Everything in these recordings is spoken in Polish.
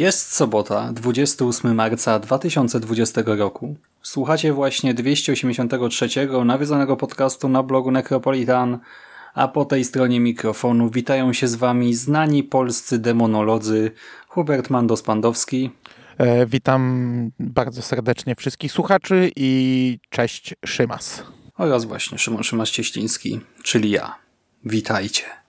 Jest sobota, 28 marca 2020 roku. Słuchacie właśnie 283 nawiedzonego podcastu na blogu Necropolitan, a po tej stronie mikrofonu witają się z wami znani polscy demonolodzy Hubert Mandos-Pandowski. E, witam bardzo serdecznie wszystkich słuchaczy i cześć Szymas. Oraz właśnie Szymon Szymas-Cieśliński, czyli ja. Witajcie.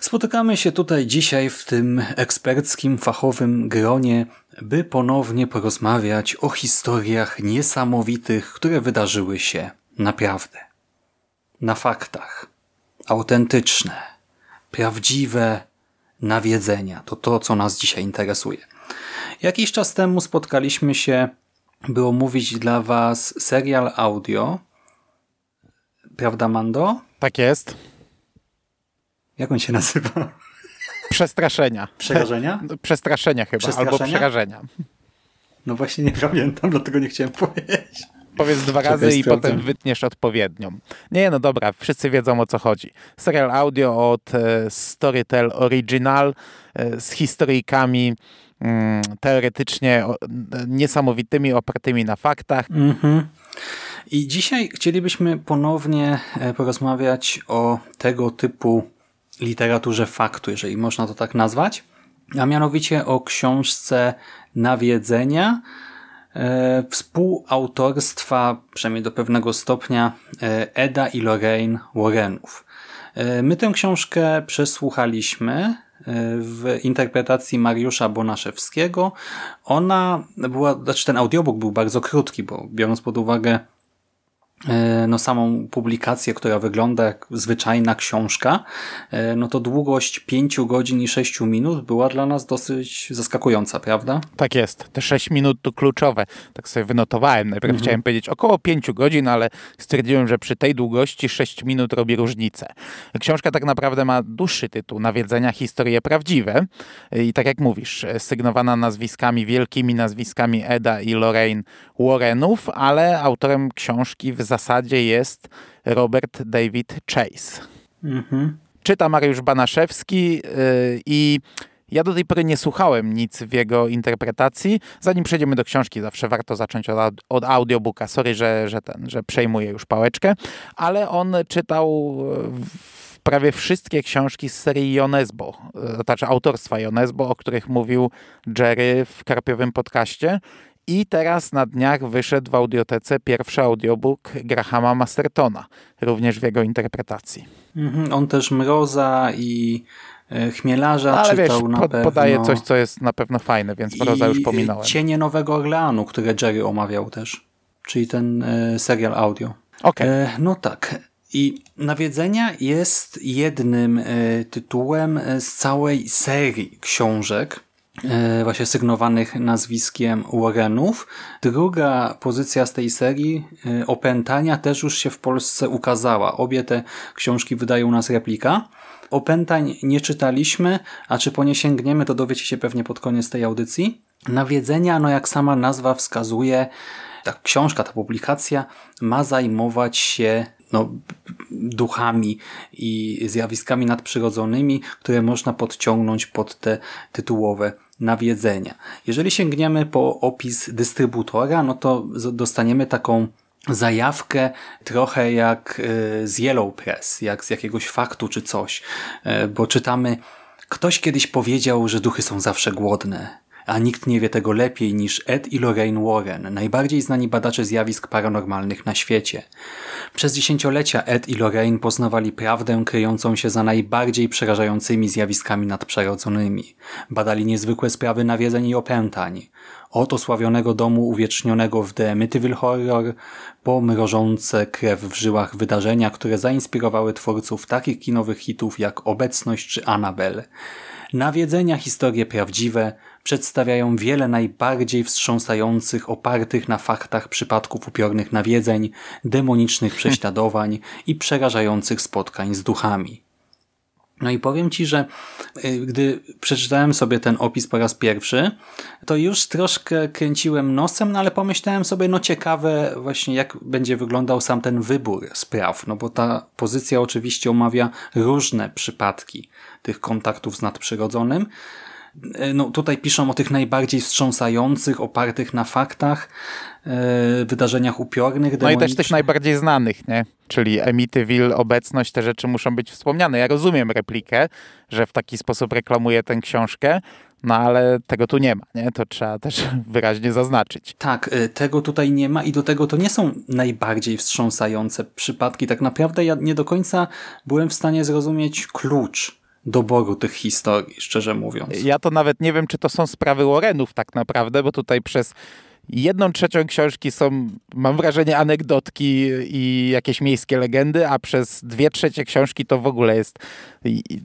Spotykamy się tutaj dzisiaj w tym eksperckim, fachowym gronie, by ponownie porozmawiać o historiach niesamowitych, które wydarzyły się naprawdę. Na faktach. Autentyczne. Prawdziwe nawiedzenia. To to, co nas dzisiaj interesuje. Jakiś czas temu spotkaliśmy się, by omówić dla Was serial audio. Prawda, Mando? Tak jest. Jak on się nazywa? Przestraszenia. Przerażenia? Przestraszenia chyba, Przestraszenia? albo przerażenia. No właśnie nie pamiętam, dlatego nie chciałem powiedzieć. Powiedz dwa Czekaj, razy i sprawdzę. potem wytniesz odpowiednią. Nie, no dobra, wszyscy wiedzą o co chodzi. Serial audio od e, Storytel Original e, z historyjkami mm, teoretycznie o, niesamowitymi, opartymi na faktach. Mhm. I dzisiaj chcielibyśmy ponownie e, porozmawiać o tego typu literaturze faktu, jeżeli można to tak nazwać, a mianowicie o książce Nawiedzenia e, współautorstwa, przynajmniej do pewnego stopnia, e, Eda i Lorraine Warrenów. E, My tę książkę przesłuchaliśmy w interpretacji Mariusza Bonaszewskiego. Ona była, znaczy ten audiobook był bardzo krótki, bo biorąc pod uwagę no samą publikację, która wygląda jak zwyczajna książka, e, no to długość 5 godzin i 6 minut była dla nas dosyć zaskakująca, prawda? Tak jest, te 6 minut to kluczowe. Tak sobie wynotowałem. Najpierw Mhm. chciałem powiedzieć około 5 godzin, ale stwierdziłem, że przy tej długości 6 minut robi różnicę. Książka tak naprawdę ma dłuższy tytuł, Nawiedzenia Historie Prawdziwe. I tak jak mówisz, sygnowana nazwiskami, wielkimi nazwiskami Eda i Lorraine Warrenów, ale autorem książki w zasadzie jest Robert David Chase Mhm. czyta Mariusz Banaszewski yy, i ja do tej pory nie słuchałem nic w jego interpretacji. Zanim przejdziemy do książki, zawsze warto zacząć od, od audiobooka. Sorry, że, że, ten, że przejmuję już pałeczkę, ale on czytał prawie wszystkie książki z serii Jonesbo, yy, znaczy autorstwa Jonesbo, o których mówił Jerry w Karpiowym podcaście. I teraz na dniach wyszedł w audiotece pierwszy audiobook Grahama Mastertona, również w jego interpretacji. Mhm. On też Mroza i e, Chmielarza Ale wiesz, czytał na pod, pewno. podaje coś, co jest na pewno fajne, więc Mroza już I pominąłem. Cienie Nowego Orleanu, które Jerry omawiał też. Czyli ten e, serial audio. Okej, E, no tak. I Nawiedzenia jest jednym e, tytułem e, z całej serii książek, właśnie sygnowanych nazwiskiem Warrenów. Druga pozycja z tej serii, e, Opętania, też już się w Polsce ukazała. Obie te książki wydają nas replika. Opętań nie czytaliśmy, a czy po nie sięgniemy, to dowiecie się pewnie pod koniec tej audycji. Nawiedzenia, no jak sama nazwa wskazuje, ta książka, ta publikacja ma zajmować się no, duchami i zjawiskami nadprzyrodzonymi, które można podciągnąć pod te tytułowe nawiedzenia. Jeżeli sięgniemy po opis dystrybutora, no to dostaniemy taką zajawkę trochę jak y, z Yellow Press, jak z jakiegoś faktu czy coś, Y, bo czytamy Ktoś kiedyś powiedział, że duchy są zawsze głodne, a nikt nie wie tego lepiej niż Ed i Lorraine Warren, najbardziej znani badacze zjawisk paranormalnych na świecie. Przez dziesięciolecia Ed i Lorraine poznawali prawdę kryjącą się za najbardziej przerażającymi zjawiskami nadprzyrodzonymi. Badali niezwykłe sprawy nawiedzeń i opętań. Od osławionego domu uwiecznionego w The Amityville Horror po mrożące krew w żyłach wydarzenia, które zainspirowały twórców takich kinowych hitów jak Obecność czy Annabelle. Nawiedzenia, historie prawdziwe przedstawiają wiele najbardziej wstrząsających, opartych na faktach przypadków upiornych nawiedzeń, demonicznych prześladowań i przerażających spotkań z duchami. No i powiem Ci, że y, gdy przeczytałem sobie ten opis po raz pierwszy, to już troszkę kręciłem nosem, no ale pomyślałem sobie, no ciekawe właśnie jak będzie wyglądał sam ten wybór spraw, no bo ta pozycja oczywiście omawia różne przypadki tych kontaktów z nadprzyrodzonym, no tutaj piszą o tych najbardziej wstrząsających, opartych na faktach, e, wydarzeniach upiornych. No i też tych najbardziej znanych, nie? Czyli Emityville, obecność, te rzeczy muszą być wspomniane. Ja rozumiem replikę, że w taki sposób reklamuje tę książkę, no ale tego tu nie ma, nie? To trzeba też wyraźnie zaznaczyć. Tak, e, tego tutaj nie ma i do tego to nie są najbardziej wstrząsające przypadki. Tak naprawdę ja nie do końca byłem w stanie zrozumieć klucz doboru tych historii, szczerze mówiąc. Ja to nawet nie wiem, czy to są sprawy Warrenów tak naprawdę, bo tutaj przez jedną trzecią książki są, mam wrażenie, anegdotki i jakieś miejskie legendy, a przez dwie trzecie książki to w ogóle jest,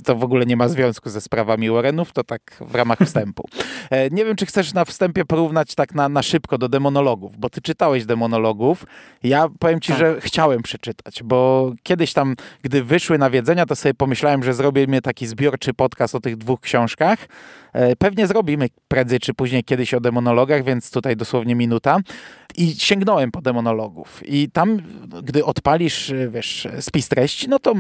to w ogóle nie ma związku ze sprawami Warrenów, to tak w ramach wstępu. E, nie wiem, czy chcesz na wstępie porównać tak na, na szybko do demonologów, bo ty czytałeś demonologów. Ja powiem ci, tak. że chciałem przeczytać, bo kiedyś tam, gdy wyszły nawiedzenia, to sobie pomyślałem, że zrobimy taki zbiorczy podcast o tych dwóch książkach. E, pewnie zrobimy prędzej czy później kiedyś o demonologach, więc tutaj dosłownie minuta. I sięgnąłem po demonologów. I tam, gdy odpalisz, wiesz, spis treści, no to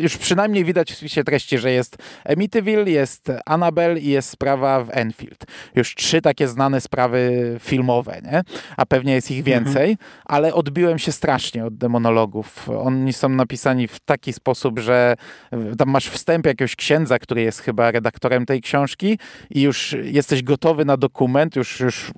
już przynajmniej widać w spisie treści, że jest Emityville, jest Annabelle i jest sprawa w Enfield. Już trzy takie znane sprawy filmowe, nie? A pewnie jest ich więcej, mhm. ale odbiłem się strasznie od demonologów. Oni są napisani w taki sposób, że tam masz wstęp jakiegoś księdza, który jest chyba redaktorem tej książki i już jesteś gotowy na dokument, już, już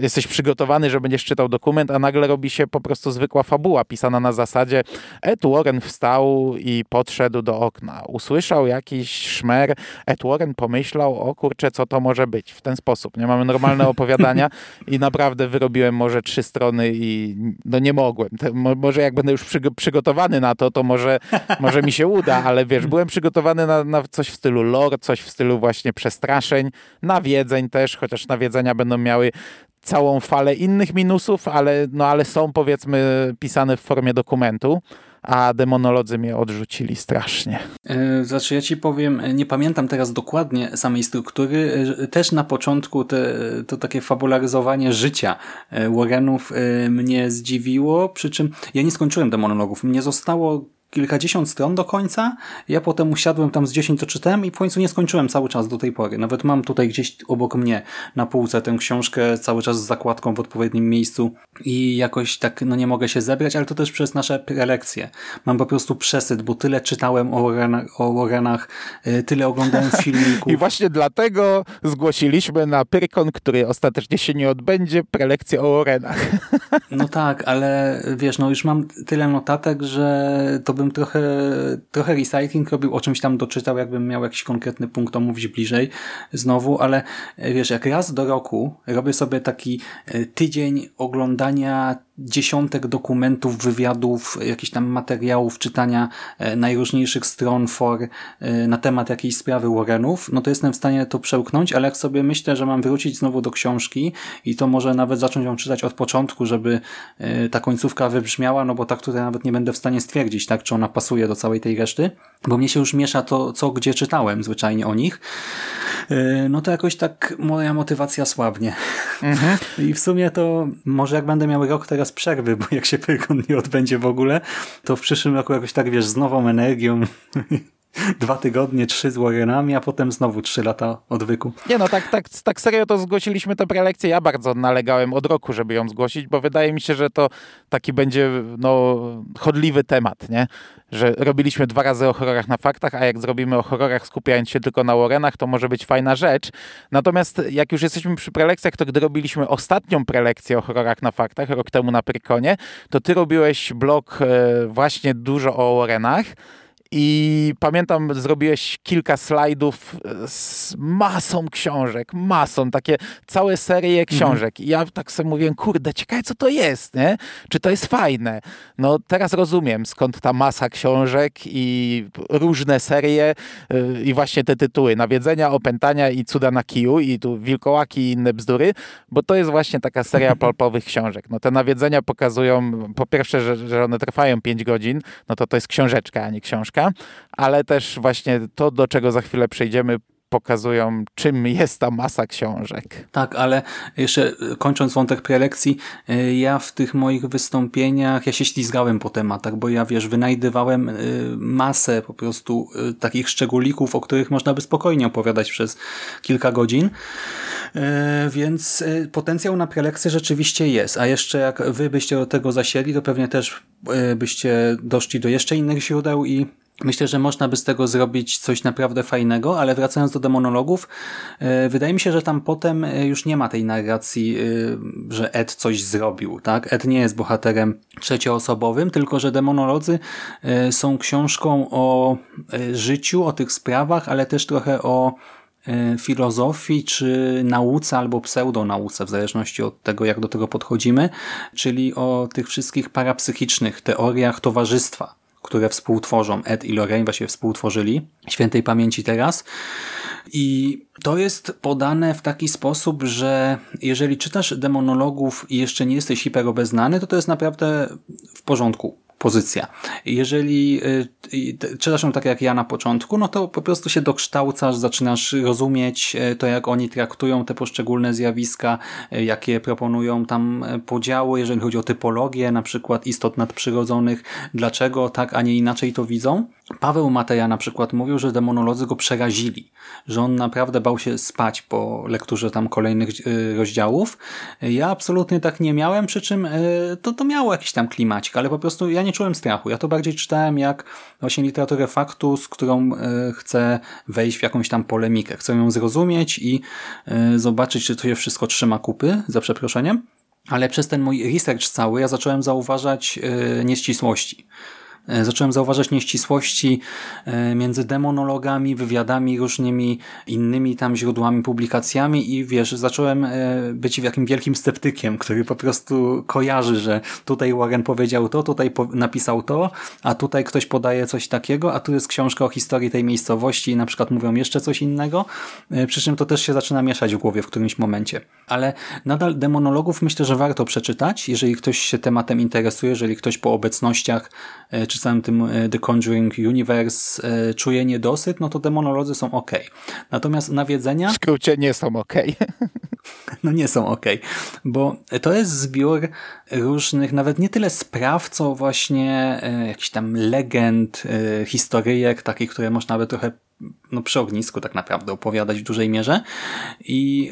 jesteś przygotowany, że będziesz czytał dokument, a nagle robi się po prostu zwykła fabuła pisana na zasadzie Ed Warren wstał i podszedł do okna. Usłyszał jakiś szmer, Ed Warren pomyślał, o kurczę, co to może być. W ten sposób. Nie mamy normalne opowiadania i naprawdę wyrobiłem może trzy strony i no nie mogłem. może jak będę już przygotowany na to, to może, może mi się uda, ale wiesz, byłem przygotowany na, na coś w stylu lore, coś w stylu właśnie przestraszeń, nawiedzeń też, chociaż nawiedzenia będą miały całą falę innych minusów, ale, no, ale są powiedzmy pisane w formie dokumentu a demonolodzy mnie odrzucili strasznie. E, znaczy ja ci powiem, nie pamiętam teraz dokładnie samej struktury, e, też na początku te, to takie fabularyzowanie życia e, Warrenów mnie zdziwiło, przy czym ja nie skończyłem demonologów, mnie zostało kilkadziesiąt stron do końca. Ja potem usiadłem tam z 10 to czytałem i w końcu nie skończyłem cały czas do tej pory. Nawet mam tutaj gdzieś obok mnie na półce tę książkę cały czas z zakładką w odpowiednim miejscu i jakoś tak no nie mogę się zebrać, ale to też przez nasze prelekcje. Mam po prostu przesyt, bo tyle czytałem o Warrenach, o Warrenach y, tyle oglądałem filmików. I właśnie dlatego zgłosiliśmy na Pyrkon, który ostatecznie się nie odbędzie, prelekcję o Warrenach. No tak, ale wiesz, no już mam tyle notatek, że to bym trochę, trochę recycling robił, o czymś tam doczytał, jakbym miał jakiś konkretny punkt omówić bliżej znowu, ale e, wiesz, jak raz do roku robię sobie taki e, tydzień oglądania dziesiątek dokumentów, wywiadów, jakichś tam materiałów, czytania e, najróżniejszych stron for na temat jakiejś sprawy Warrenów, no to jestem w stanie to przełknąć, ale jak sobie myślę, że mam wrócić znowu do książki i to może nawet zacząć ją czytać od początku, żeby ta końcówka wybrzmiała, no bo tak tutaj nawet nie będę w stanie stwierdzić, tak, czy ona pasuje do całej tej reszty, bo mnie się już miesza to, co gdzie czytałem zwyczajnie o nich, e, no to jakoś tak moja motywacja słabnie. Mhm. I w sumie to może jak będę miał rok teraz przerwy, bo jak się Pyrkon nie odbędzie w ogóle, to w przyszłym roku jakoś tak, wiesz, z nową energią dwa tygodnie, trzy z Warrenami, a potem znowu trzy lata odwyku. Nie no, tak, tak, tak serio to zgłosiliśmy tę prelekcję. Ja bardzo nalegałem od roku, żeby ją zgłosić, bo wydaje mi się, że to taki będzie no, chodliwy temat, nie? Że robiliśmy dwa razy o horrorach na faktach, a jak zrobimy o horrorach skupiając się tylko na Warrenach, to może być fajna rzecz. Natomiast jak już jesteśmy przy prelekcjach, to gdy robiliśmy ostatnią prelekcję o horrorach na faktach, rok temu na Prykonie, to ty robiłeś blog e, właśnie dużo o Warrenach. I pamiętam, zrobiłeś kilka slajdów e, z masą książek, masą, takie całe serie Mhm. książek. I ja tak sobie mówiłem, kurde, ciekawe co to jest, nie? Czy to jest fajne? No teraz rozumiem, skąd ta masa książek i różne serie yy, i właśnie te tytuły. Nawiedzenia, opętania i cuda na kiju i tu wilkołaki i inne bzdury, bo to jest właśnie taka seria palpowych książek. No te nawiedzenia pokazują, po pierwsze, że, że one trwają 5 godzin, no to to jest książeczka, a nie książka, ale też właśnie to, do czego za chwilę przejdziemy, pokazują, czym jest ta masa książek. Tak, ale jeszcze e, kończąc wątek prelekcji, e, ja w tych moich wystąpieniach, ja się ślizgałem po tematach, bo ja, wiesz, wynajdywałem e, masę po prostu takich szczególików, o których można by spokojnie opowiadać przez kilka godzin. Więc potencjał na prelekcję rzeczywiście jest, a jeszcze jak wy byście do tego zasiedli, to pewnie też byście doszli do jeszcze innych źródeł i Myślę, że można by z tego zrobić coś naprawdę fajnego, ale wracając do demonologów, e, wydaje mi się, że tam potem e, już nie ma tej narracji, e, że Ed coś zrobił. tak? Ed nie jest bohaterem trzecioosobowym, tylko że demonolodzy są książką o życiu, o tych sprawach, ale też trochę o filozofii, czy nauce albo pseudonauce, w zależności od tego, jak do tego podchodzimy, czyli o tych wszystkich parapsychicznych teoriach towarzystwa które współtworzą. Ed i Lorraine właśnie współtworzyli. Świętej pamięci teraz. I to jest podane w taki sposób, że jeżeli czytasz demonologów i jeszcze nie jesteś hiperobeznany, to to jest naprawdę w porządku pozycja. Jeżeli y, czytasz ją tak jak ja na początku, no to po prostu się dokształcasz, zaczynasz rozumieć y, to, jak oni traktują te poszczególne zjawiska, y, jakie proponują tam podziały, jeżeli chodzi o typologię, na przykład istot nadprzyrodzonych, dlaczego tak, a nie inaczej to widzą. Paweł Mateja na przykład mówił, że demonolodzy go przerazili, że on naprawdę bał się spać po lekturze tam kolejnych y, rozdziałów. Ja absolutnie tak nie miałem, przy czym y, to, to miało jakiś tam klimacik, ale po prostu ja nie czułem strachu. Ja to bardziej czytałem jak właśnie literaturę faktu, z którą y, chcę wejść w jakąś tam polemikę. Chcę ją zrozumieć i zobaczyć, czy to się wszystko trzyma kupy, za przeproszeniem. Ale przez ten mój research cały ja zacząłem zauważać nieścisłości. E, Zacząłem zauważać nieścisłości e, między demonologami, wywiadami, różnymi innymi tam źródłami, publikacjami i wiesz, zacząłem e, być jakim wielkim sceptykiem, który po prostu kojarzy, że tutaj Warren powiedział to, tutaj napisał to, a tutaj ktoś podaje coś takiego, a tu jest książka o historii tej miejscowości i na przykład mówią jeszcze coś innego, przy czym to też się zaczyna mieszać w głowie w którymś momencie. Ale nadal demonologów myślę, że warto przeczytać, jeżeli ktoś się tematem interesuje, jeżeli ktoś po obecnościach e, czy całym tym e, The Conjuring Universe e, czuje niedosyt, no to demonolodzy są ok. Natomiast nawiedzenia W skrócie nie są ok. no nie są ok, bo to jest zbiór różnych, nawet nie tyle spraw, co właśnie e, jakichś tam legend, historyjek, takich, które można by trochę no, przy ognisku tak naprawdę opowiadać w dużej mierze. I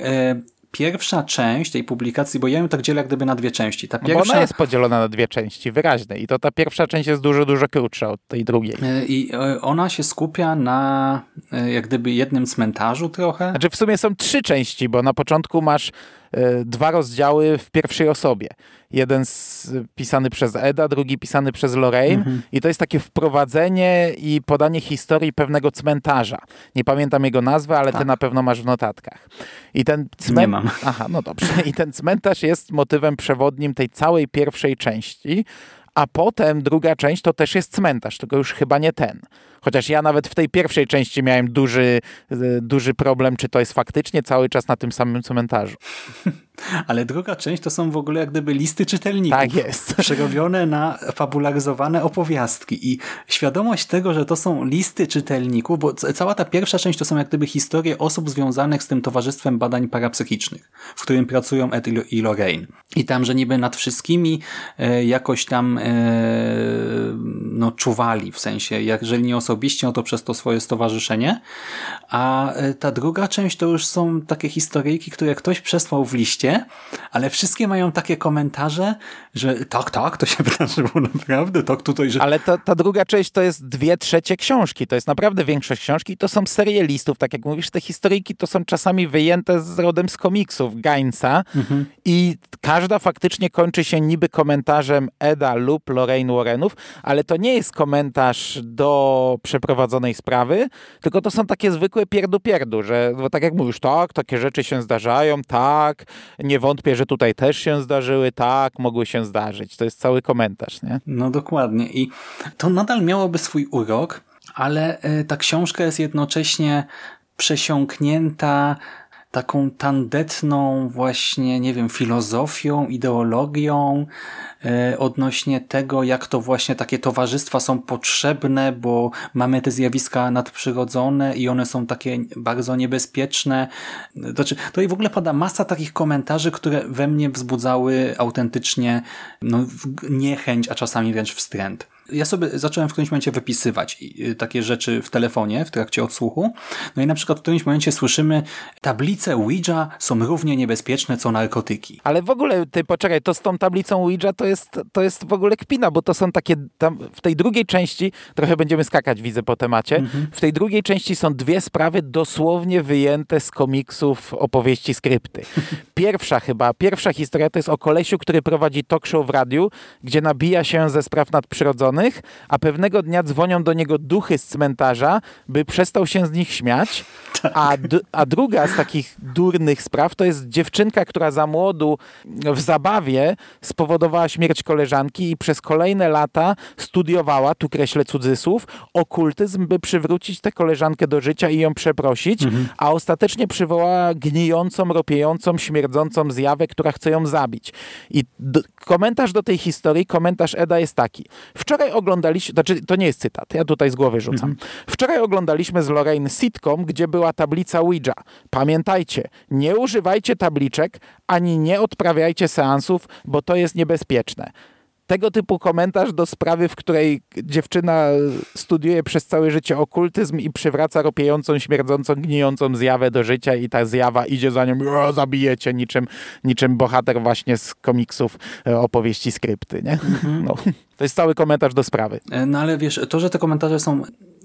pierwsza część tej publikacji, bo ja ją tak dzielę jak gdyby na dwie części. Ta Bo pierwsza... ona jest podzielona na dwie części, wyraźne. I to ta pierwsza część jest dużo, dużo krótsza od tej drugiej. E, I e, ona się skupia na e, jak gdyby jednym cmentarzu trochę. Znaczy w sumie są trzy części, bo na początku masz dwa rozdziały w pierwszej osobie. Jeden z, pisany przez Eda, drugi pisany przez Lorraine Mhm. i to jest takie wprowadzenie i podanie historii pewnego cmentarza. Nie pamiętam jego nazwy, ale ty Tak. na pewno masz w notatkach. I ten Nie cmentarz... mam. Aha, no dobrze. I ten cmentarz jest motywem przewodnim tej całej pierwszej części, a potem druga część to też jest cmentarz, tylko już chyba nie ten. Chociaż ja nawet w tej pierwszej części miałem duży, e, duży problem, czy to jest faktycznie cały czas na tym samym cmentarzu. Ale druga część to są w ogóle jak gdyby listy czytelników. Tak jest. Przerobione na fabularyzowane opowiastki i świadomość tego, że to są listy czytelników, bo ca- cała ta pierwsza część to są jak gdyby historie osób związanych z tym Towarzystwem Badań Parapsychicznych, w którym pracują Ed i Lorraine. I tam, że niby nad wszystkimi e, jakoś tam e, no, czuwali, w sensie, jeżeli nie osobiście, osobiście, no to przez to swoje stowarzyszenie. A e, ta druga część to już są takie historyjki, które ktoś przesłał w liście, ale wszystkie mają takie komentarze, że tak, tak, to się wydarzyło naprawdę, tak tutaj, że... Ale ta, ta druga część to jest dwie trzecie książki, to jest naprawdę większość książki i to są serie listów, tak jak mówisz, te historyjki to są czasami wyjęte z rodem z komiksów Gainsa Mhm. i każda faktycznie kończy się niby komentarzem Eda lub Lorraine Warrenów, ale to nie jest komentarz do przeprowadzonej sprawy, tylko to są takie zwykłe pierdu-pierdu, że bo tak jak mówisz, tak, takie rzeczy się zdarzają, tak, nie wątpię, że tutaj też się zdarzyły, tak, mogły się zdarzyć. To jest cały komentarz, nie? No dokładnie. I to nadal miałoby swój urok, ale e, ta książka jest jednocześnie przesiąknięta taką tandetną właśnie, nie wiem, filozofią, ideologią e, odnośnie tego, jak to właśnie takie towarzystwa są potrzebne, bo mamy te zjawiska nadprzyrodzone i one są takie bardzo niebezpieczne. Znaczy, tutaj w ogóle pada masa takich komentarzy, które we mnie wzbudzały autentycznie no, niechęć, a czasami wręcz wstręt. Ja sobie zacząłem w którymś momencie wypisywać y, takie rzeczy w telefonie w trakcie odsłuchu. No i na przykład w którymś momencie słyszymy tablice Ouija są równie niebezpieczne co narkotyki. Ale w ogóle, ty poczekaj, to z tą tablicą Ouija to jest, to jest w ogóle kpina, bo to są takie, tam w tej drugiej części, trochę będziemy skakać, widzę po temacie, w tej drugiej części są dwie sprawy dosłownie wyjęte z komiksów opowieści skrypty. Pierwsza chyba, pierwsza historia to jest o kolesiu, który prowadzi talk show w radiu, gdzie nabija się ze spraw nadprzyrodzonych, a pewnego dnia dzwonią do niego duchy z cmentarza, by przestał się z nich śmiać, a, d- a druga z takich durnych spraw to jest dziewczynka, która za młodu w zabawie spowodowała śmierć koleżanki i przez kolejne lata studiowała, tu kreślę cudzysłów, okultyzm, by przywrócić tę koleżankę do życia i ją przeprosić, a ostatecznie przywołała gnijącą, ropiejącą, śmierdzącą zjawę, która chce ją zabić. I komentarz do tej historii, komentarz Eda jest taki. Wczoraj oglądaliśmy, znaczy to nie jest cytat, ja tutaj z głowy rzucam. Wczoraj oglądaliśmy z Lorraine sitcom, gdzie była tablica Ouija. Pamiętajcie, nie używajcie tabliczek, ani nie odprawiajcie seansów, bo to jest niebezpieczne. Tego typu komentarz do sprawy, w której dziewczyna studiuje przez całe życie okultyzm i przywraca ropiejącą, śmierdzącą, gnijącą zjawę do życia i ta zjawa idzie za nią, o, zabijecie, niczym, niczym bohater właśnie z komiksów e, opowieści skrypty, nie? No, to jest cały komentarz do sprawy. E, No ale wiesz, to, że te komentarze są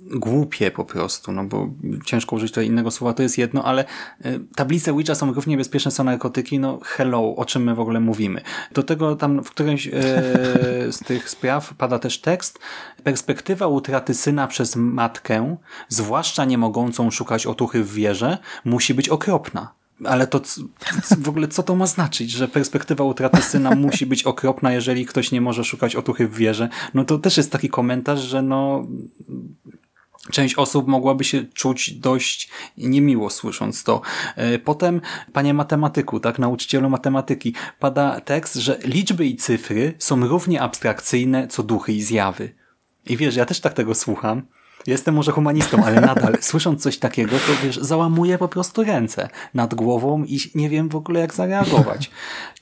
głupie po prostu, no bo ciężko użyć tutaj innego słowa, to jest jedno, ale e, tablice Ouija są równie niebezpieczne co narkotyki, no hello, o czym my w ogóle mówimy. Do tego tam w którymś e, z tych spraw pada też tekst, perspektywa utraty syna przez matkę, zwłaszcza nie mogącą szukać otuchy w wierze, musi być okropna. Ale to w ogóle co to ma znaczyć, że perspektywa utraty syna musi być okropna, jeżeli ktoś nie może szukać otuchy w wierze? No to też jest taki komentarz, że no część osób mogłaby się czuć dość niemiło słysząc to. E, Potem, panie matematyku, tak, nauczycielu matematyki, pada tekst, że liczby i cyfry są równie abstrakcyjne co duchy i zjawy. I wiesz, ja też tak tego słucham. Jestem może humanistą, ale nadal słysząc coś takiego, to wiesz, załamuję po prostu ręce nad głową i nie wiem w ogóle jak zareagować.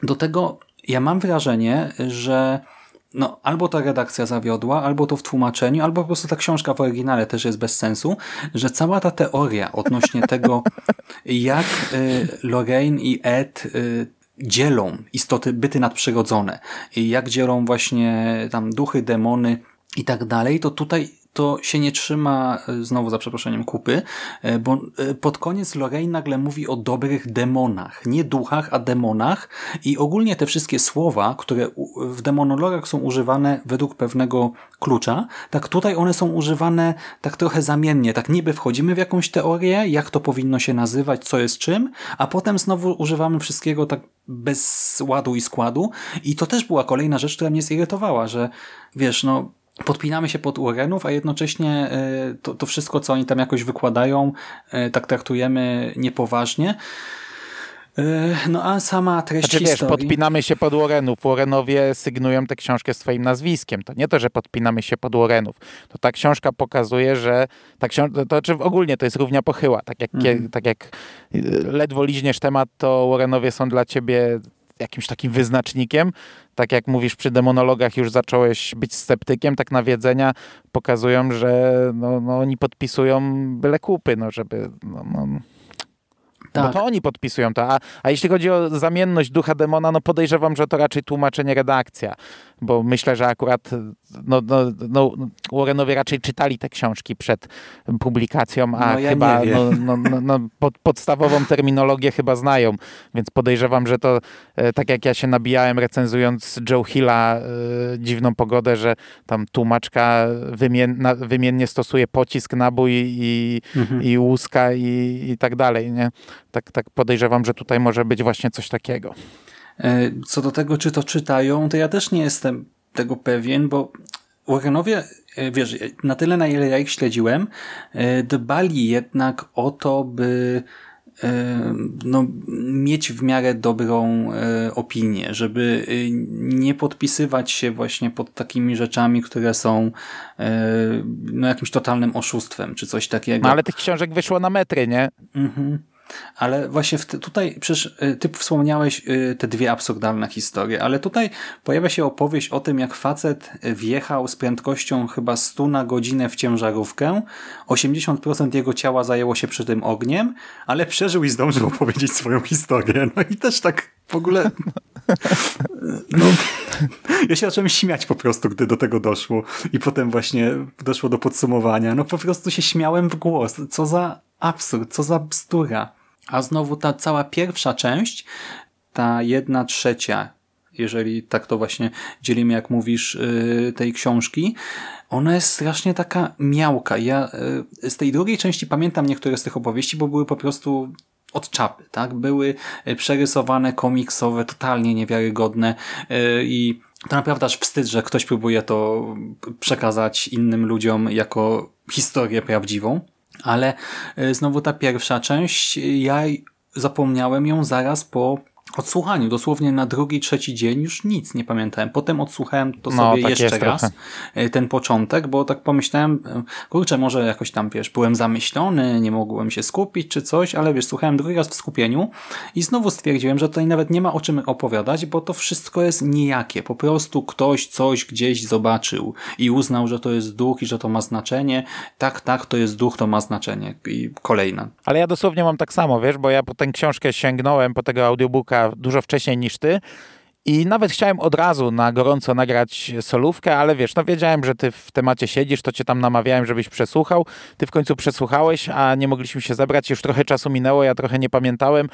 Do tego ja mam wrażenie, że no, albo ta redakcja zawiodła, albo to w tłumaczeniu, albo po prostu ta książka w oryginale też jest bez sensu, że cała ta teoria odnośnie tego, jak y, Lorraine i Ed y, dzielą istoty, byty nadprzyrodzone jak dzielą właśnie tam duchy, demony i tak dalej, to tutaj to się nie trzyma, e, znowu za przeproszeniem, kupy, e, bo e, pod koniec Lorraine nagle mówi o dobrych demonach. Nie duchach, a demonach i ogólnie te wszystkie słowa, które w demonologach są używane według pewnego klucza, tak tutaj one są używane tak trochę zamiennie, tak niby wchodzimy w jakąś teorię, jak to powinno się nazywać, co jest czym, a potem znowu używamy wszystkiego tak bez ładu i składu i to też była kolejna rzecz, która mnie zirytowała, że wiesz, no podpinamy się pod Warrenów, a jednocześnie e, to, to wszystko, co oni tam jakoś wykładają, e, tak traktujemy niepoważnie. E, No a sama treść Znaczy wiesz, historii... podpinamy się pod Warrenów. Warrenowie sygnują tę książkę swoim nazwiskiem. To nie to, że podpinamy się pod Warrenów. To ta książka pokazuje, że ta książka, to znaczy ogólnie to jest równia pochyła. Tak jak, kie- tak jak ledwo liźniesz temat, to Warrenowie są dla ciebie jakimś takim wyznacznikiem. Tak jak mówisz, przy demonologach już zacząłeś być sceptykiem, tak nawiedzenia pokazują, że no, no, oni podpisują byle kupy, no, żeby... No, no, tak. Bo to oni podpisują to. A, a jeśli chodzi o zamienność ducha demona, no podejrzewam, że to raczej tłumaczenie redakcja. Bo myślę, że akurat no, no, no, Warrenowie raczej czytali te książki przed publikacją, a no, ja chyba no, no, no, no, pod, podstawową terminologię chyba znają. Więc podejrzewam, że to e, tak jak ja się nabijałem recenzując Joe Hilla e, Dziwną Pogodę, że tam tłumaczka wymien, na, wymiennie stosuje pocisk, nabój i, mhm. i łuska i, i tak dalej. Nie? tak, tak podejrzewam, że tutaj może być właśnie coś takiego. E, co do tego, czy to czytają, to ja też nie jestem tego pewien, bo Warrenowie, e, wiesz, na tyle na ile ja ich śledziłem, e, dbali jednak o to, by no, mieć w miarę dobrą opinię, żeby nie podpisywać się właśnie pod takimi rzeczami, które są no, jakimś totalnym oszustwem, czy coś takiego. No ale tych książek wyszło na metry, nie? Mhm. Ale właśnie tutaj, przecież y, ty wspomniałeś y, te dwie absurdalne historie, ale tutaj pojawia się opowieść o tym, jak facet wjechał z prędkością chyba 100 na godzinę w ciężarówkę, 80% jego ciała zajęło się przy tym ogniem, ale przeżył i zdążył opowiedzieć swoją historię. No i też tak w ogóle... No, ja się zacząłem śmiać po prostu, gdy do tego doszło i potem właśnie doszło do podsumowania. No po prostu się śmiałem w głos. Co za absurd, co za bzdura. A znowu ta cała pierwsza część, ta jedna trzecia, jeżeli tak to właśnie dzielimy, jak mówisz, y, tej książki, ona jest strasznie taka miałka. Ja y, z tej drugiej części pamiętam niektóre z tych opowieści, bo były po prostu od czapy, tak? Były y, przerysowane, komiksowe, totalnie niewiarygodne i to naprawdę aż wstyd, że ktoś próbuje to przekazać innym ludziom jako historię prawdziwą. Ale e, znowu ta pierwsza część, ja zapomniałem ją zaraz po odsłuchaniu. Dosłownie na drugi, trzeci dzień już nic nie pamiętałem. Potem odsłuchałem to no, sobie tak jeszcze raz, trochę. E, ten początek, bo tak pomyślałem, e, kurczę, może jakoś tam, wiesz, byłem zamyślony, nie mogłem się skupić czy coś, ale wiesz, słuchałem drugi raz w skupieniu i znowu stwierdziłem, że tutaj nawet nie ma o czym opowiadać, bo to wszystko jest nijakie. Po prostu ktoś coś gdzieś zobaczył i uznał, że to jest duch i że to ma znaczenie. Tak, tak, to jest duch, to ma znaczenie. I kolejna. Ale ja dosłownie mam tak samo, wiesz, bo ja po tę książkę sięgnąłem, po tego audiobooka dużo wcześniej niż ty. I nawet chciałem od razu na gorąco nagrać solówkę, ale wiesz, no wiedziałem, że ty w temacie siedzisz, to cię tam namawiałem, żebyś przesłuchał. Ty w końcu przesłuchałeś, a nie mogliśmy się zebrać. Już trochę czasu minęło, ja trochę nie pamiętałem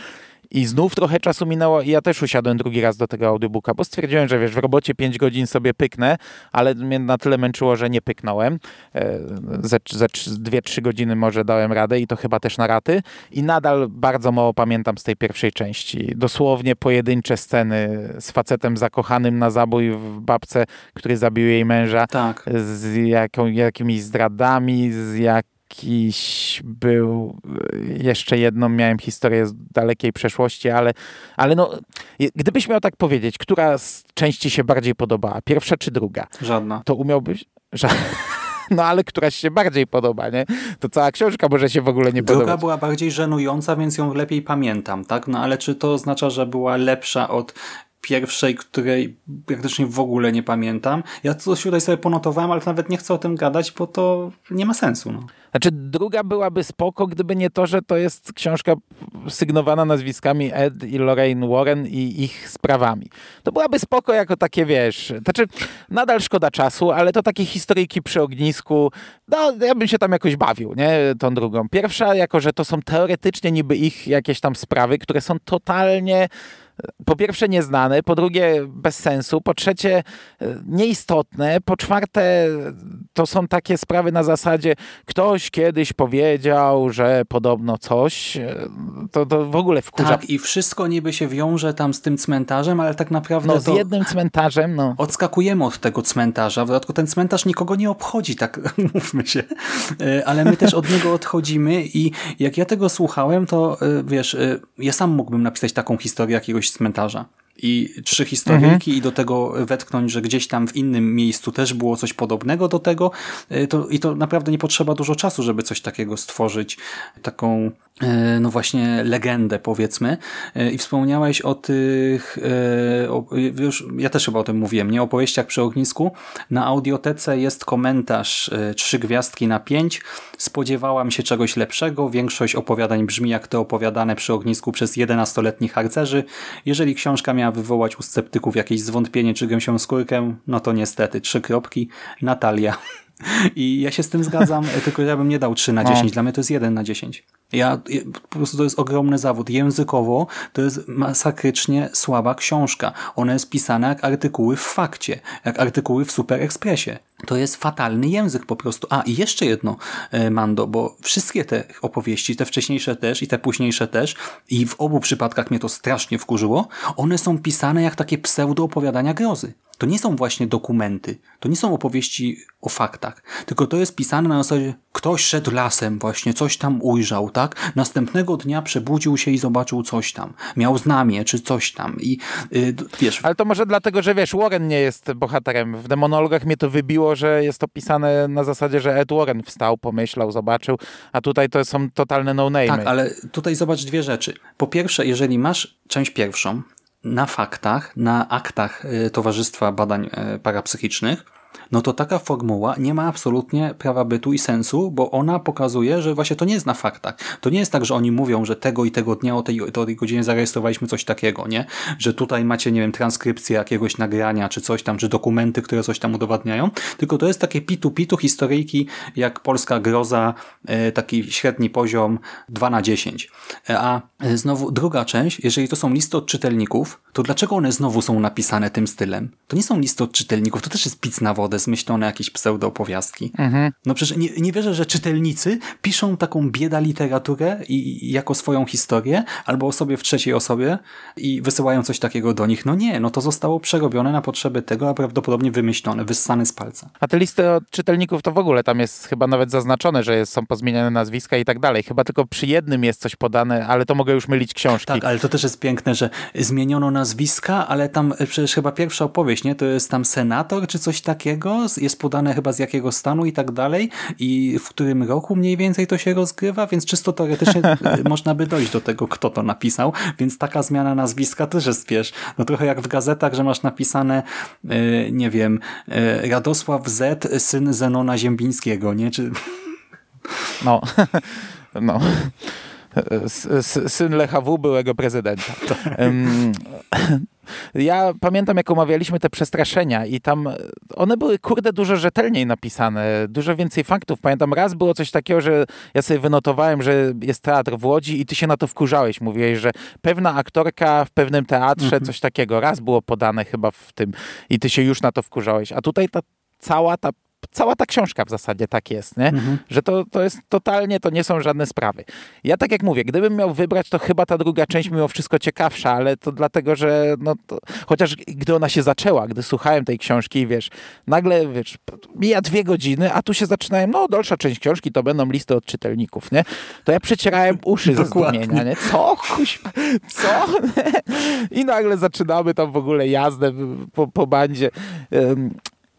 i znów trochę czasu minęło i ja też usiadłem drugi raz do tego audiobooka, bo stwierdziłem, że wiesz, w robocie 5 godzin sobie pyknę, ale mnie na tyle męczyło, że nie pyknąłem. E, ze, ze 2-3 godziny może dałem radę i to chyba też na raty. I nadal bardzo mało pamiętam z tej pierwszej części. Dosłownie pojedyncze sceny z facetem zakochanym na zabój w babce, który zabił jej męża. Tak. Z jaką, jakimiś zdradami, z jak jakiś był, jeszcze jedną miałem historię z dalekiej przeszłości, ale, ale no, gdybyś miał tak powiedzieć, która z części się bardziej podobała, pierwsza czy druga? Żadna. To umiałbyś? Żadna. No ale któraś się bardziej podoba, nie? To cała książka może się w ogóle nie podobać. Druga była bardziej żenująca, więc ją lepiej pamiętam, tak? No ale czy to oznacza, że była lepsza od pierwszej, której praktycznie w ogóle nie pamiętam. Ja coś tutaj sobie ponotowałem, ale nawet nie chcę o tym gadać, bo to nie ma sensu. No. Znaczy druga byłaby spoko, gdyby nie to, że to jest książka sygnowana nazwiskami Ed i Lorraine Warren i ich sprawami. To byłaby spoko jako takie, wiesz, znaczy nadal szkoda czasu, ale to takie historyjki przy ognisku, no ja bym się tam jakoś bawił, nie, tą drugą. Pierwsza, jako że to są teoretycznie niby ich jakieś tam sprawy, które są totalnie po pierwsze nieznane, po drugie bez sensu, po trzecie e, nieistotne, po czwarte to są takie sprawy na zasadzie ktoś kiedyś powiedział, że podobno coś, e, to, to w ogóle wkurza. Tak i wszystko niby się wiąże tam z tym cmentarzem, ale tak naprawdę No z jednym cmentarzem, no. Odskakujemy od tego cmentarza, w dodatku ten cmentarz nikogo nie obchodzi, tak mówmy się, e, ale my też od niego odchodzimy i jak ja tego słuchałem, to wiesz, ja sam mógłbym napisać taką historię jakiegoś jakiegoś cmentarza. I trzy historyjki i do tego wetknąć, że gdzieś tam w innym miejscu też było coś podobnego do tego y, to, i to naprawdę nie potrzeba dużo czasu, żeby coś takiego stworzyć. Taką y, no właśnie legendę powiedzmy Y, i wspomniałeś o tych o, już, ja też chyba o tym mówiłem, nie? Opowieściach przy ognisku. Na audiotece jest komentarz trzy gwiazdki na pięć. Spodziewałam się czegoś lepszego. Większość opowiadań brzmi jak te opowiadane przy ognisku przez 11-letnich harcerzy. Jeżeli książka miała wywołać u sceptyków jakieś zwątpienie czy gęsią skórkę, no to niestety trzy kropki. Natalia. I ja się z tym zgadzam, tylko ja bym nie dał 3 na 10. Dla mnie to jest 1 na 10. Ja, po prostu to jest ogromny zawód. Językowo to jest masakrycznie słaba książka. Ona jest pisana jak artykuły w fakcie, jak artykuły w Super Expressie. To jest fatalny język po prostu. A i jeszcze jedno, e, Mando, bo wszystkie te opowieści, te wcześniejsze też i te późniejsze też, i w obu przypadkach mnie to strasznie wkurzyło, one są pisane jak takie pseudo opowiadania grozy. To nie są właśnie dokumenty, to nie są opowieści o faktach, tylko to jest pisane na zasadzie ktoś szedł lasem, właśnie coś tam ujrzał, tak? Następnego dnia przebudził się i zobaczył coś tam. Miał znamie, czy coś tam. I yy, wiesz... Ale to może dlatego, że wiesz, Warren nie jest bohaterem. W demonologach mnie to wybiło, że jest to pisane na zasadzie, że Ed Warren wstał, pomyślał, zobaczył, a tutaj to są totalne no-name. Tak, ale tutaj zobacz dwie rzeczy. Po pierwsze, jeżeli masz część pierwszą, na faktach, na aktach y, Towarzystwa Badań y, Parapsychicznych, no to taka formuła nie ma absolutnie prawa bytu i sensu, bo ona pokazuje, że właśnie to nie jest na faktach. To nie jest tak, że oni mówią, że tego i tego dnia o tej, o tej godzinie zarejestrowaliśmy coś takiego, nie? Że tutaj macie, nie wiem, transkrypcję jakiegoś nagrania, czy coś tam, czy dokumenty, które coś tam udowadniają, tylko to jest takie pitu-pitu historyjki, jak polska groza, e, taki średni poziom 2 na 10. E, a znowu druga część, jeżeli to są listy od czytelników, to dlaczego one znowu są napisane tym stylem? To nie są listy od czytelników, to też jest pic na wodę, zmyślone jakieś pseudo-opowiastki. Mhm. No przecież nie, nie wierzę, że czytelnicy piszą taką bieda literaturę i, i jako swoją historię, albo o sobie w trzeciej osobie i wysyłają coś takiego do nich. No nie, no to zostało przerobione na potrzeby tego, a prawdopodobnie wymyślone, wyssane z palca. A te listy od czytelników to w ogóle tam jest chyba nawet zaznaczone, że jest, są pozmieniane nazwiska i tak dalej. Chyba tylko przy jednym jest coś podane, ale to mogę już mylić książki. Tak, ale to też jest piękne, że zmieniono nazwiska, ale tam przecież chyba pierwsza opowieść, nie? To jest tam senator czy coś takiego, jest podane chyba z jakiego stanu i tak dalej i w którym roku mniej więcej to się rozgrywa, więc czysto teoretycznie można by dojść do tego, kto to napisał, więc taka zmiana nazwiska też jest, wiesz, no trochę jak w gazetach, że masz napisane, yy, nie wiem, yy, Radosław Z, syn Zenona Ziembińskiego, nie? Czy... No, no syn Lecha W, byłego prezydenta. Ja pamiętam, jak omawialiśmy te przestraszenia i tam one były, kurde, dużo rzetelniej napisane, dużo więcej faktów. Pamiętam, raz było coś takiego, że ja sobie wynotowałem, że jest teatr w Łodzi i ty się na to wkurzałeś. Mówiłeś, że pewna aktorka w pewnym teatrze, mhm. coś takiego. Raz było podane chyba w tym i ty się już na to wkurzałeś. A tutaj ta cała ta cała ta książka w zasadzie tak jest, nie? Mhm. że to, to jest totalnie, to nie są żadne sprawy. Ja tak jak mówię, gdybym miał wybrać, to chyba ta druga część mimo wszystko ciekawsza, ale to dlatego, że no to, chociaż gdy ona się zaczęła, gdy słuchałem tej książki wiesz, nagle wiesz, mija dwie godziny, a tu się zaczynałem, no dalsza część książki to będą listy od czytelników, nie? To ja przecierałem uszy ze zdumienia, nie? Co? Co? I nagle zaczynamy tam w ogóle jazdę po, po bandzie.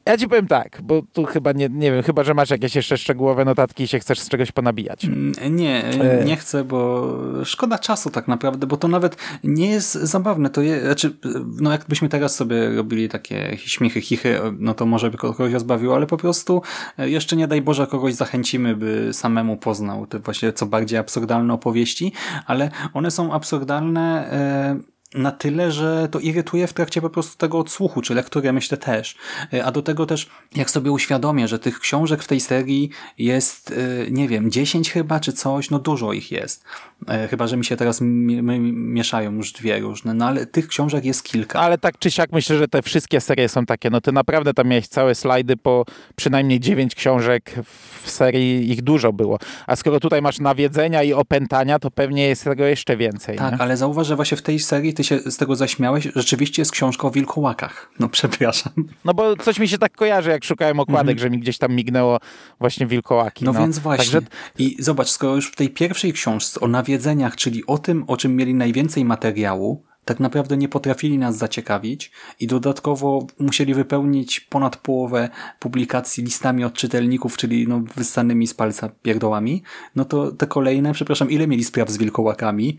Ja ci powiem tak, bo tu chyba nie, nie wiem, chyba, że masz jakieś jeszcze szczegółowe notatki i się chcesz z czegoś ponabijać. Mm, nie, e. nie chcę, bo szkoda czasu tak naprawdę, bo to nawet nie jest zabawne. To je, znaczy, no jakbyśmy teraz sobie robili takie śmiechy, chichy, no to może by kogoś rozbawiło, ale po prostu e, jeszcze nie daj Boże kogoś zachęcimy, by samemu poznał te właśnie co bardziej absurdalne opowieści, ale one są absurdalne e, na tyle, że to irytuje w trakcie po prostu tego odsłuchu, czy lektury myślę też. E, a do tego też, jak sobie uświadomię, że tych książek w tej serii jest, e, nie wiem, 10 chyba, czy coś, no dużo ich jest. E, chyba, że mi się teraz mieszają już dwie różne, no ale tych książek jest kilka. Ale tak czy siak myślę, że te wszystkie serie są takie, no ty naprawdę tam miałeś całe slajdy po przynajmniej 9 książek w serii, ich dużo było. A skoro tutaj masz nawiedzenia i opętania, to pewnie jest tego jeszcze więcej. Tak, nie? ale zauważ, że właśnie w tej serii ty się z tego zaśmiałeś, rzeczywiście jest książka o wilkołakach. No przepraszam. No bo coś mi się tak kojarzy, jak szukałem okładek, mm -hmm. że mi gdzieś tam mignęło właśnie wilkołaki. No, no. więc właśnie. Także... I zobacz, skoro już w tej pierwszej książce o nawiedzeniach, czyli o tym, o czym mieli najwięcej materiału, tak naprawdę nie potrafili nas zaciekawić i dodatkowo musieli wypełnić ponad połowę publikacji listami od czytelników, czyli no, wyssanymi z palca pierdołami, no to te kolejne, przepraszam, ile mieli spraw z wilkołakami?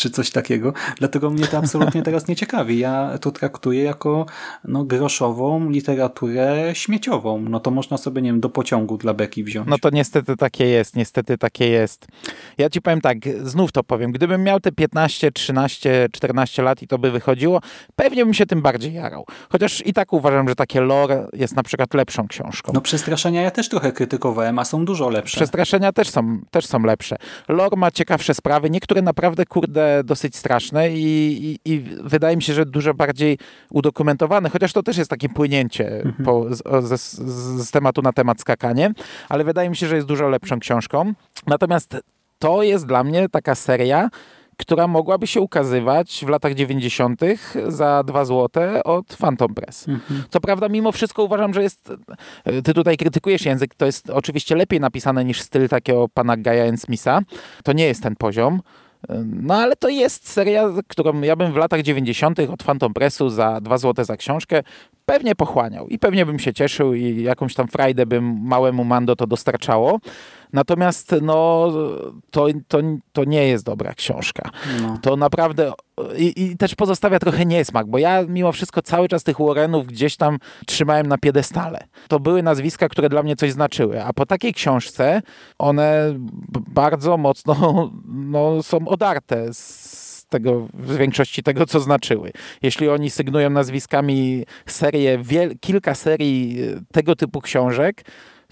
Czy coś takiego. Dlatego mnie to absolutnie teraz nie ciekawi. Ja to traktuję jako no, groszową literaturę śmieciową. No to można sobie, nie wiem, do pociągu dla beki wziąć. No to niestety takie jest, niestety takie jest. Ja ci powiem tak, znów to powiem. Gdybym miał te 15, 13, 14 lat i to by wychodziło, pewnie bym się tym bardziej jarał. Chociaż i tak uważam, że takie lore jest na przykład lepszą książką. No przestraszenia ja też trochę krytykowałem, a są dużo lepsze. Przestraszenia też są, też są lepsze. Lore ma ciekawsze sprawy, niektóre naprawdę, kurde, dosyć straszne i, i, i, wydaje mi się, że dużo bardziej udokumentowane, chociaż to też jest takie płynięcie mhm. po, z, z, z tematu na temat skakanie, ale wydaje mi się, że jest dużo lepszą książką. Natomiast to jest dla mnie taka seria, która mogłaby się ukazywać w latach 90. za 2 złote od Phantom Press. Mhm. Co prawda, mimo wszystko uważam, że jest. Ty tutaj krytykujesz język, to jest oczywiście lepiej napisane niż styl takiego pana Gaia Smitha. To nie jest ten poziom. No ale to jest seria, którą ja bym w latach 90. od Phantom Pressu za 2 zł za książkę pewnie pochłaniał i pewnie bym się cieszył i jakąś tam frajdę bym małemu Mando to dostarczało. Natomiast no, to, to, to nie jest dobra książka. No. To naprawdę i, i, też pozostawia trochę niesmak, bo ja mimo wszystko cały czas tych Warrenów gdzieś tam trzymałem na piedestale. To były nazwiska, które dla mnie coś znaczyły, a po takiej książce one bardzo mocno no, są odarte z tego, w większości tego, co znaczyły. Jeśli oni sygnują nazwiskami serię, kilka serii tego typu książek,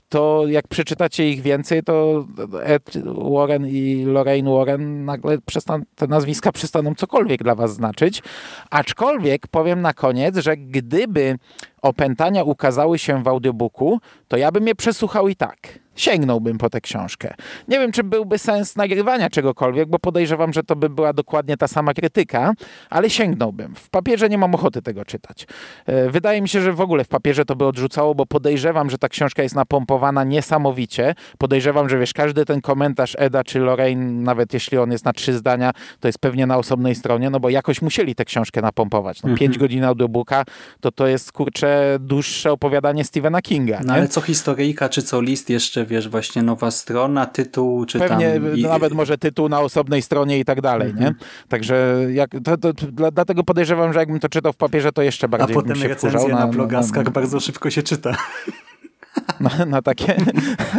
to jak przeczytacie ich więcej, to Ed Warren i Lorraine Warren nagle przestan te nazwiska przestaną cokolwiek dla was znaczyć. Aczkolwiek powiem na koniec, że gdyby opętania ukazały się w audiobooku, to ja bym je przesłuchał i tak sięgnąłbym po tę książkę. Nie wiem, czy byłby sens nagrywania czegokolwiek, bo podejrzewam, że to by była dokładnie ta sama krytyka, ale sięgnąłbym. W papierze nie mam ochoty tego czytać. E, wydaje mi się, że w ogóle w papierze to by odrzucało, bo podejrzewam, że ta książka jest napompowana niesamowicie. Podejrzewam, że wiesz, każdy ten komentarz Eda czy Lorraine, nawet jeśli on jest na trzy zdania, to jest pewnie na osobnej stronie, no bo jakoś musieli tę książkę napompować. No, mhm. Pięć godzin audiobooka to to jest, kurczę, dłuższe opowiadanie Stephena Kinga. No, ale co historyjka, czy co list jeszcze wiesz, właśnie nowa strona, tytuł, czy Pewnie tam... Nawet może tytuł na osobnej stronie i tak dalej, nie? Mhm. Także jak, to, to, dlatego podejrzewam, że jakbym to czytał w papierze, to jeszcze bardziej A bym się wkurzał. na, na blogaskach na... bardzo szybko się czyta. Na, na, takie.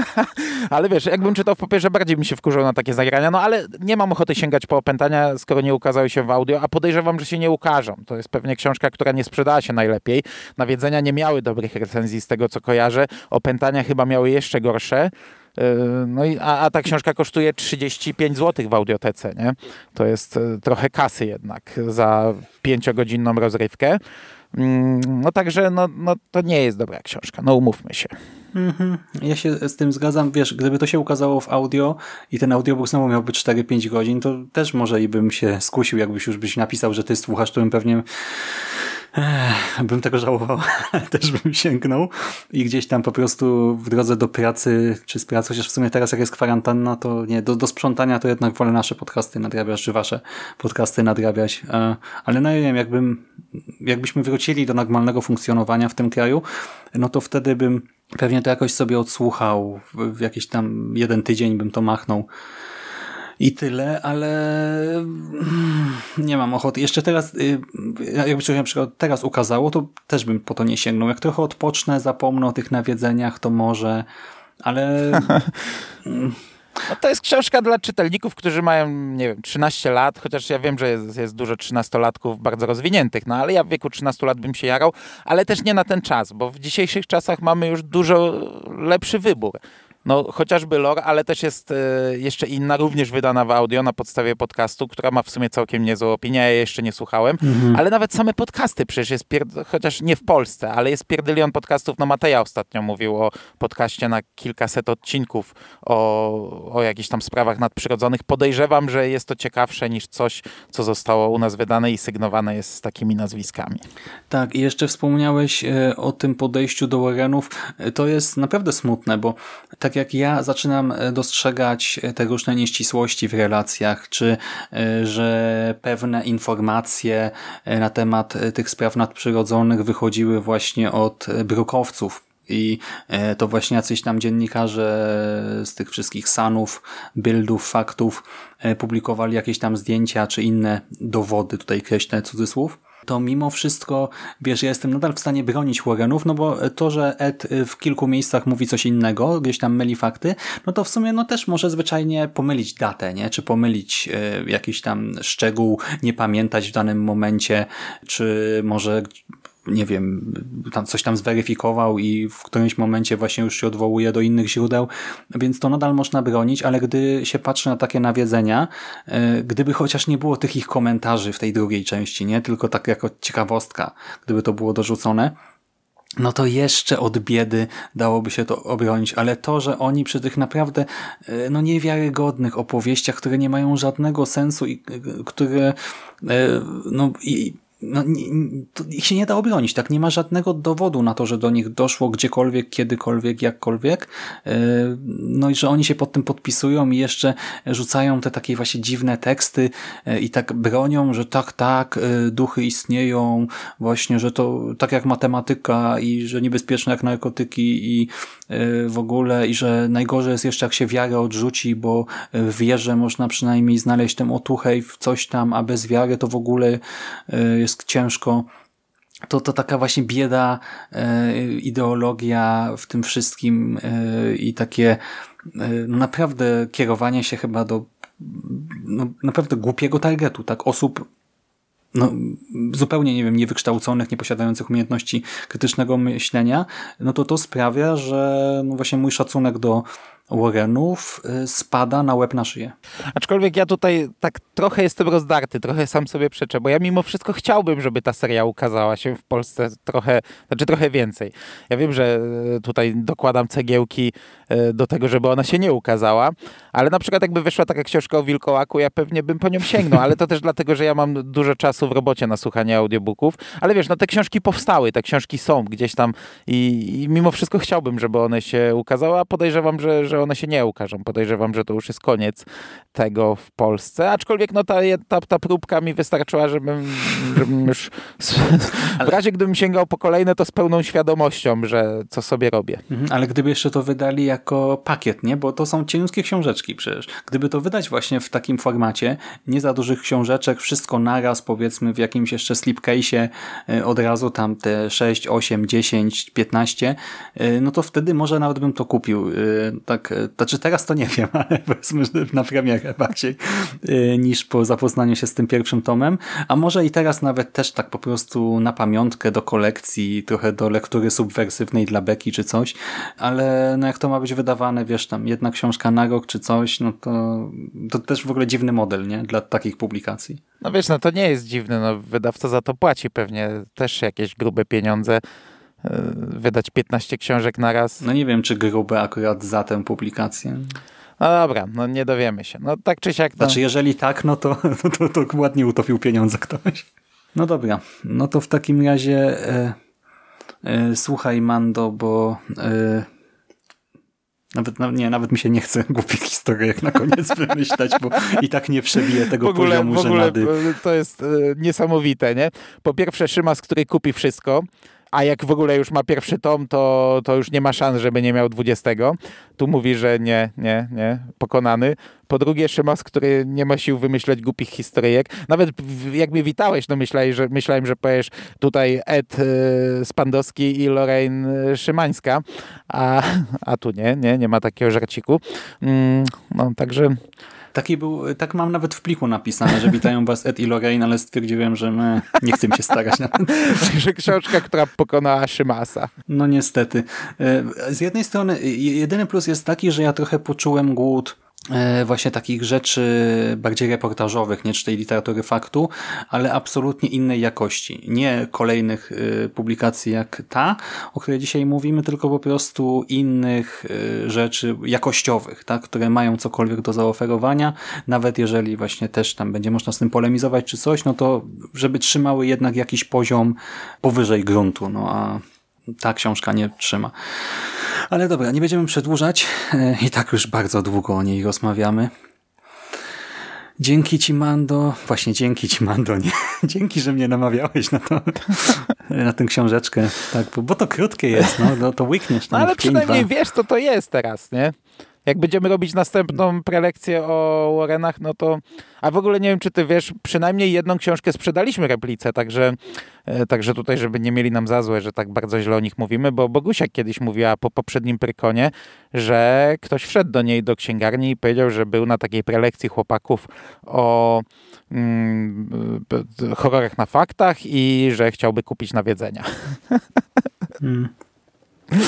ale wiesz, jakbym czytał w papierze, bardziej bym się wkurzał na takie zagrania, no ale nie mam ochoty sięgać po opętania, skoro nie ukazały się w audio, a podejrzewam, że się nie ukażą. To jest pewnie książka, która nie sprzedała się najlepiej. Nawiedzenia nie miały dobrych recenzji z tego, co kojarzę. Opętania chyba miały jeszcze gorsze. E, no i, a, a, ta książka kosztuje 35 zł w audiotece, nie? To jest e, trochę kasy jednak za pięciogodzinną rozrywkę. Mm, no także no, no, to nie jest dobra książka, no umówmy się. Mhm. Ja się z tym zgadzam. Wiesz, gdyby to się ukazało w audio i ten audiobook znowu miałby 4-5 godzin, to też może i bym się skusił, jakbyś już byś napisał, że ty słuchasz, to bym pewnie Bym tego żałował, też bym sięgnął i gdzieś tam po prostu w drodze do pracy, czy z pracy, chociaż w sumie teraz jak jest kwarantanna, to nie, do, do sprzątania to jednak wolę nasze podcasty nadrabiać, czy wasze podcasty nadrabiać, e, ale no nie wiem, jakbym, jakbyśmy wrócili do normalnego funkcjonowania w tym kraju, no to wtedy bym pewnie to jakoś sobie odsłuchał, w jakiś tam jeden tydzień bym to machnął, i tyle, ale mm, nie mam ochoty. Jeszcze teraz, y, jakby się na przykład teraz ukazało, to też bym po to nie sięgnął. Jak trochę odpocznę, zapomnę o tych nawiedzeniach, to może, ale... No to jest książka dla czytelników, którzy mają, nie wiem, 13 lat, chociaż ja wiem, że jest, jest dużo 13-latków bardzo rozwiniętych, no ale ja w wieku 13 lat bym się jarał, ale też nie na ten czas, bo w dzisiejszych czasach mamy już dużo lepszy wybór. No chociażby lore, ale też jest e, jeszcze inna, również wydana w audio na podstawie podcastu, która ma w sumie całkiem niezłą opinię, ja jeszcze nie słuchałem, mhm. ale nawet same podcasty przecież jest, chociaż nie w Polsce, ale jest pierdylion podcastów, no Mateja ostatnio mówił o podcaście na kilkaset odcinków o, o jakichś tam sprawach nadprzyrodzonych. Podejrzewam, że jest to ciekawsze niż coś, co zostało u nas wydane i sygnowane jest z takimi nazwiskami. Tak, i jeszcze wspomniałeś e, o tym podejściu do Warrenów. E, to jest naprawdę smutne, bo tak jak ja zaczynam e, dostrzegać te różne nieścisłości w relacjach, czy e, że pewne informacje na temat tych spraw nadprzyrodzonych wychodziły właśnie od brukowców, i to właśnie jacyś tam dziennikarze z tych wszystkich sanów, bildów, faktów publikowali jakieś tam zdjęcia czy inne dowody, tutaj kreślę cudzysłów, to mimo wszystko, wiesz, ja jestem nadal w stanie bronić Warrenów, no bo to, że Ed w kilku miejscach mówi coś innego, gdzieś tam myli fakty, no to w sumie no też może zwyczajnie pomylić datę, nie? Czy pomylić y, jakiś tam szczegół, nie pamiętać w danym momencie, czy może nie wiem, tam coś tam zweryfikował i w którymś momencie właśnie już się odwołuje do innych źródeł, więc to nadal można bronić, ale gdy się patrzy na takie nawiedzenia, e, gdyby chociaż nie było tych ich komentarzy w tej drugiej części, nie, tylko tak jako ciekawostka, gdyby to było dorzucone, no to jeszcze od biedy dałoby się to obronić, ale to, że oni przy tych naprawdę e, no niewiarygodnych opowieściach, które nie mają żadnego sensu i e, które no i no, ich się nie da obronić, tak? Nie ma żadnego dowodu na to, że do nich doszło gdziekolwiek, kiedykolwiek, jakkolwiek. E, no i że oni się pod tym podpisują i jeszcze rzucają te takie właśnie dziwne teksty e, i tak bronią, że tak, tak, e, duchy istnieją, właśnie, że to tak jak matematyka i że niebezpieczne jak narkotyki i w ogóle i że najgorzej jest jeszcze jak się wiarę odrzuci, bo w wierze można przynajmniej znaleźć tę otuchę i w coś tam, a bez wiary to w ogóle jest jest ciężko, to, to taka właśnie bieda, e, ideologia w tym wszystkim e, i takie e, no naprawdę kierowanie się chyba do no, naprawdę głupiego targetu, tak? Osób no, zupełnie, nie wiem, niewykształconych, nieposiadających umiejętności krytycznego myślenia, no to to sprawia, że no właśnie mój szacunek do Warrenów y, spada na łeb na szyję. Aczkolwiek ja tutaj tak trochę jestem rozdarty, trochę sam sobie przeczę, bo ja mimo wszystko chciałbym, żeby ta seria ukazała się w Polsce trochę, znaczy trochę więcej. Ja wiem, że y, tutaj dokładam cegiełki y, do tego, żeby ona się nie ukazała, ale na przykład jakby wyszła taka książka o Wilkołaku, ja pewnie bym po nią sięgnął, ale to też dlatego, że ja mam dużo czasu w robocie na słuchanie audiobooków, ale wiesz, no te książki powstały, te książki są gdzieś tam i, i mimo wszystko chciałbym, żeby one się ukazały, a podejrzewam, że, że one się nie ukażą. Podejrzewam, że to już jest koniec tego w Polsce, aczkolwiek no ta, ta, ta próbka mi wystarczyła, żebym, żebym już w razie gdybym sięgał po kolejne, to z pełną świadomością, że co sobie robię. Mhm, ale gdyby jeszcze to wydali jako pakiet, nie? Bo to są cieniutkie książeczki przecież. Gdyby to wydać właśnie w takim formacie, nie za dużych książeczek, wszystko naraz, powiedzmy w jakimś jeszcze slipcase'ie e, od razu tam te 6, 8, 10, 15, no to wtedy może nawet bym to kupił. E, tak znaczy teraz to nie wiem, ale powiedzmy na premierę bardziej y, niż po zapoznaniu się z tym pierwszym tomem, a może i teraz nawet też tak po prostu na pamiątkę do kolekcji, trochę do lektury subwersywnej dla Beki czy coś, ale no jak to ma być wydawane, wiesz tam jedna książka na rok czy coś, no to, to też w ogóle dziwny model, nie? Dla takich publikacji. No wiesz, no to nie jest dziwne, no wydawca za to płaci pewnie też jakieś grube pieniądze wydać 15 książek na raz. No nie wiem, czy grube akurat za tę publikację. No dobra, no nie dowiemy się. No tak czy siak. No... Znaczy, jeżeli tak, no to, no to, to ładnie utopił pieniądze ktoś. No dobra, no to w takim razie e, e, słuchaj Mando, bo e, nawet, no, nie, nawet mi się nie chce głupich jak na koniec wymyślać, bo i tak nie przebije tego w ogóle, poziomu w ogóle żenady. To jest e, niesamowite, nie? Po pierwsze Szymas, który kupi wszystko, a jak w ogóle już ma pierwszy tom, to, to już nie ma szans, żeby nie miał 20. Tu mówi, że nie, nie, nie, pokonany. Po drugie, Szymas, który nie ma sił wymyślać głupich historyjek. Nawet jak mnie witałeś, no myślałem, że, myślałem, że powiesz tutaj Ed y, Spandowski i Lorraine Szymańska, a, a tu nie, nie, nie ma takiego żarciku. Mm, no, także Taki był, tak mam nawet w pliku napisane, że witają was Ed i Lorraine, ale stwierdziłem, że my nie chcemy się starać na ten. Także książka, która pokonała Szymasa. No niestety. E, z jednej strony jedyny plus jest taki, że ja trochę poczułem głód E, właśnie takich rzeczy bardziej reportażowych, nie czy tej literatury faktu, ale absolutnie innej jakości. Nie kolejnych e, publikacji jak ta, o której dzisiaj mówimy, tylko po prostu innych e, rzeczy jakościowych, tak, które mają cokolwiek do zaoferowania, nawet jeżeli właśnie też tam będzie można z tym polemizować czy coś, no to żeby trzymały jednak jakiś poziom powyżej gruntu, no a ta książka nie trzyma. Ale dobra, nie będziemy przedłużać. E, I tak już bardzo długo o niej rozmawiamy. Dzięki ci, Mando. Właśnie dzięki ci, Mando. Nie. Dzięki, że mnie namawiałeś na to, na tę książeczkę. Tak, bo, bo to krótkie jest, no, no to łykniesz. No ale przynajmniej dwa. wiesz, co to jest teraz, nie? Jak będziemy robić następną prelekcję o Warrenach, no to... A w ogóle nie wiem, czy ty wiesz, przynajmniej jedną książkę sprzedaliśmy replice, także, e, także tutaj, żeby nie mieli nam za złe, że tak bardzo źle o nich mówimy, bo Bogusia kiedyś mówiła po poprzednim prykonie, że ktoś wszedł do niej do księgarni i powiedział, że był na takiej prelekcji chłopaków o mm, b- horrorach na faktach i że chciałby kupić nawiedzenia. Mm.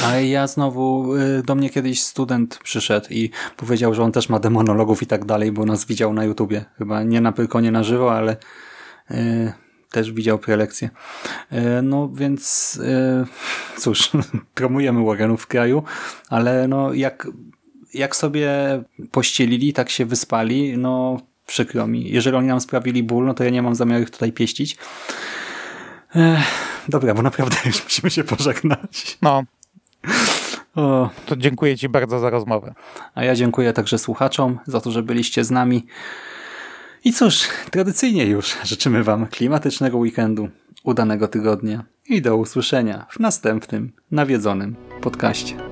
A ja znowu, y, do mnie kiedyś student przyszedł i powiedział, że on też ma demonologów i tak dalej, bo nas widział na YouTubie. Chyba nie na Pyrkonie na żywo, ale y, też widział prelekcję. Y, no więc y, cóż, promujemy Warrenów w kraju, ale no jak, jak sobie pościelili, tak się wyspali, no przykro mi. Jeżeli oni nam sprawili ból, no to ja nie mam zamiaru ich tutaj pieścić. Ech, dobra, bo naprawdę już musimy się pożegnać. No, O, to dziękuję ci bardzo za rozmowę. a ja dziękuję także słuchaczom za to, że byliście z nami. I cóż, tradycyjnie już życzymy Wam klimatycznego weekendu, udanego tygodnia i do usłyszenia w następnym nawiedzonym podcaście.